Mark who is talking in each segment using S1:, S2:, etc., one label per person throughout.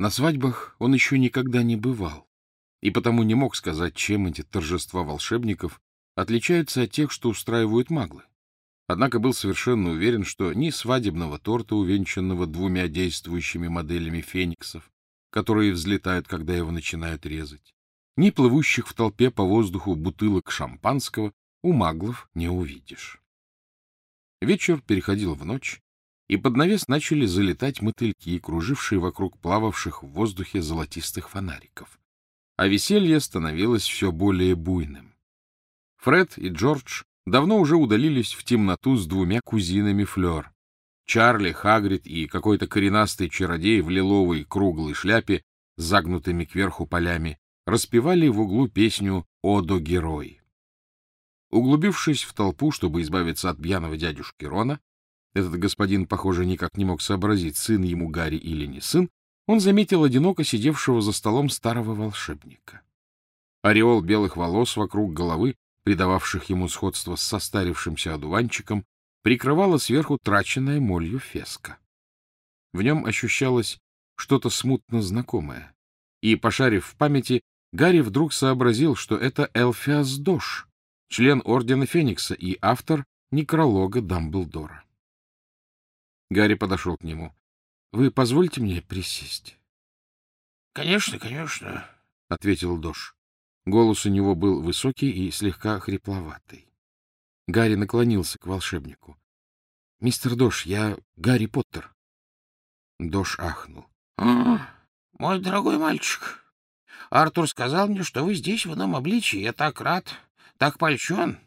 S1: На свадьбах он еще никогда не бывал, и потому не мог сказать, чем эти торжества волшебников отличаются от тех, что устраивают маглы. Однако был совершенно уверен, что ни свадебного торта, увенчанного двумя действующими моделями фениксов, которые взлетают, когда его начинают резать, ни плывущих в толпе по воздуху бутылок шампанского у маглов не увидишь. Вечер переходил в ночь, и под навес начали залетать мотыльки, кружившие вокруг плававших в воздухе золотистых фонариков. А веселье становилось все более буйным. Фред и Джордж давно уже удалились в темноту с двумя кузинами Флёр. Чарли, Хагрид и какой-то коренастый чародей в лиловой круглой шляпе с загнутыми кверху полями распевали в углу песню «Одо герой». Углубившись в толпу, чтобы избавиться от пьяного дядюшки Рона, этот господин, похоже, никак не мог сообразить, сын ему Гарри или не сын, он заметил одиноко сидевшего за столом старого волшебника. Ореол белых волос вокруг головы придававших ему сходство с состарившимся одуванчиком, прикрывала сверху траченная молью феска. В нем ощущалось что-то смутно знакомое, и, пошарив в памяти, Гарри вдруг сообразил, что это Элфиас Дош, член Ордена Феникса и автор некролога Дамблдора. Гарри подошел к нему. — Вы позвольте мне присесть?
S2: — Конечно, конечно, — ответил Дош.
S1: Голос у него был высокий и слегка хрипловатый. Гарри наклонился к волшебнику. — Мистер Дош, я Гарри Поттер. Дош ахнул.
S2: — мой дорогой мальчик, Артур сказал мне, что вы здесь в ином обличии. Я так рад, так польщен.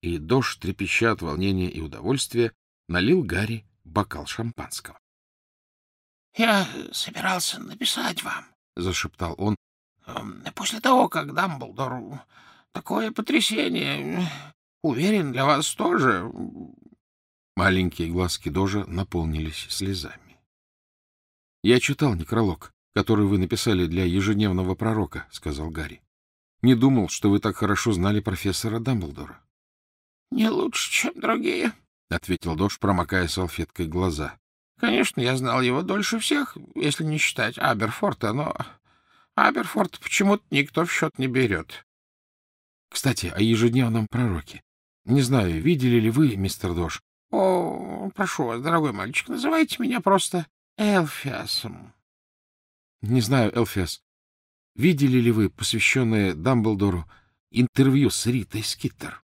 S1: И Дош, трепеща от волнения и удовольствия, налил Гарри бокал шампанского.
S2: — Я собирался написать вам, — зашептал он, Эм, после того, как Дамблдор... Такое потрясение. Уверен, для вас тоже.
S1: Маленькие глазки Дожа наполнились слезами. — Я читал некролог, который вы написали для ежедневного пророка, — сказал Гарри. — Не думал, что вы так хорошо знали профессора Дамблдора.
S2: — Не лучше, чем другие, — ответил Дож, промокая салфеткой глаза. — Конечно, я знал его дольше всех, если не считать Аберфорта, но Аберфорд почему-то никто в счет не берет.
S1: Кстати, о ежедневном пророке. Не знаю, видели ли вы, мистер Дош?
S2: — О, прошу вас, дорогой мальчик, называйте меня просто Элфиасом.
S1: — Не знаю, Элфиас. Видели ли вы, посвященное Дамблдору, интервью с Ритой Скиттер?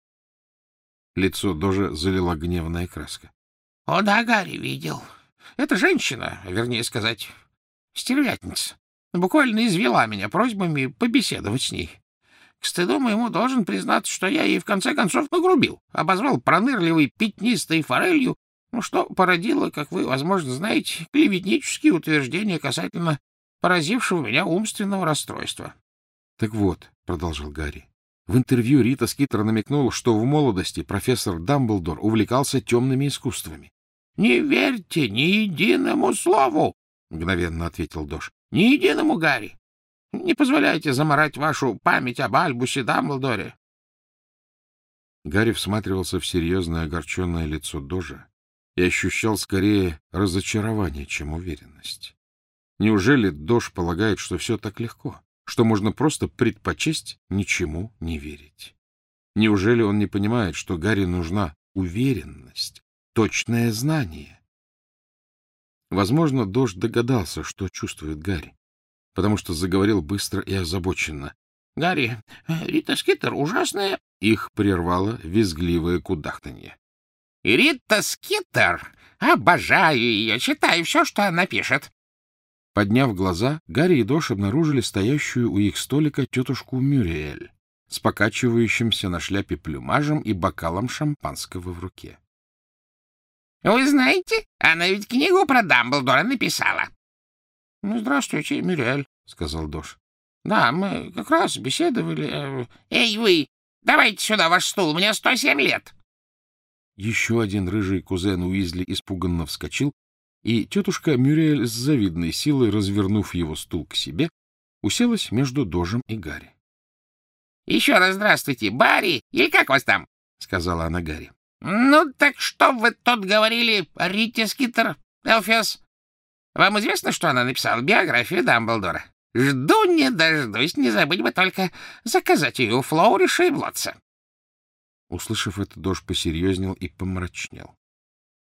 S1: Лицо Дожа залила гневная краска.
S2: — О да, Гарри, видел. Это женщина, вернее сказать, стервятница. Буквально извела меня просьбами побеседовать с ней. К стыду моему должен признаться, что я ей в конце концов нагрубил, обозвал пронырливой пятнистой форелью, ну, что породило, как вы, возможно, знаете, клеветнические утверждения касательно поразившего меня умственного расстройства.
S1: — Так вот, — продолжал Гарри, — в интервью Рита Скиттер намекнула, что в молодости профессор Дамблдор увлекался темными искусствами.
S2: — Не верьте ни единому слову! — мгновенно ответил Дош. Ни единому Гарри. Не позволяйте заморать вашу память об Альбусе Дамблдоре.
S1: Гарри всматривался в серьезное огорченное лицо Дожа и ощущал скорее разочарование, чем уверенность. Неужели Дож полагает, что все так легко, что можно просто предпочесть ничему не верить? Неужели он не понимает, что Гарри нужна уверенность, точное знание? Возможно, Дождь догадался, что чувствует Гарри, потому что заговорил быстро и озабоченно.
S2: — Гарри, Рита Скиттер ужасная...
S1: Их прервало визгливое кудахтанье.
S2: — Рита Скиттер! Обожаю ее! Читаю все, что она пишет!
S1: Подняв глаза, Гарри и Дош обнаружили стоящую у их столика тетушку Мюриэль с покачивающимся на шляпе плюмажем и бокалом шампанского в руке.
S2: — Вы знаете, она ведь книгу про Дамблдора написала. — Ну, здравствуйте, Мюрель, — сказал Дош. — Да, мы как раз беседовали. Э, — Эй, вы, давайте сюда ваш стул, мне сто семь лет.
S1: Еще один рыжий кузен Уизли испуганно вскочил, и тетушка Мюрель с завидной силой, развернув его стул к себе, уселась между Дожем и Гарри.
S2: — Еще раз здравствуйте, Барри, или как вас там? — сказала она Гарри. — Ну, так что вы тут говорили, Рите Скиттер, Элфиас? Вам известно, что она написала биографию Дамблдора? Жду не дождусь, не забыть бы только заказать ее у Флоуриша и Блотса.
S1: Услышав это, Дож посерьезнел и помрачнел.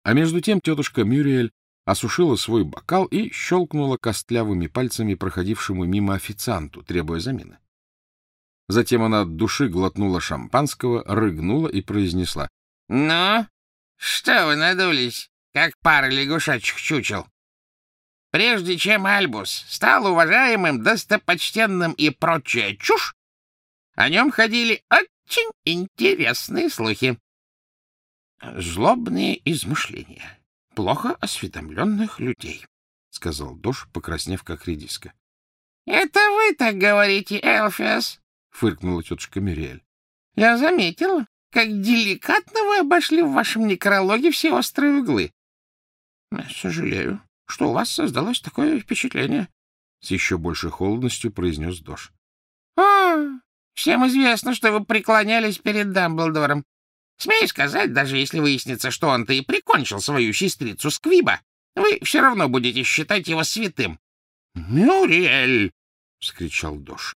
S1: А между тем тетушка Мюриэль осушила свой бокал и щелкнула костлявыми пальцами проходившему мимо официанту, требуя замены. Затем она от души глотнула шампанского, рыгнула и произнесла.
S2: — Ну, что вы надулись, как пара лягушачьих чучел? Прежде чем Альбус стал уважаемым, достопочтенным и прочая чушь, о нем ходили очень интересные слухи. Злобные измышления плохо осведомленных людей, — сказал Дош, покраснев как редиска. — Это вы так говорите, Элфиас, — фыркнула тетушка Мюриэль. — Я заметила, как деликатно вы обошли в вашем некрологе все острые углы. — Сожалею, что у вас создалось такое впечатление, — с еще большей холодностью произнес Дош. — А, всем известно, что вы преклонялись перед Дамблдором. Смею сказать, даже если выяснится, что он-то и прикончил свою сестрицу Сквиба, вы все равно будете считать его святым. — Мюриэль! — вскричал Дош.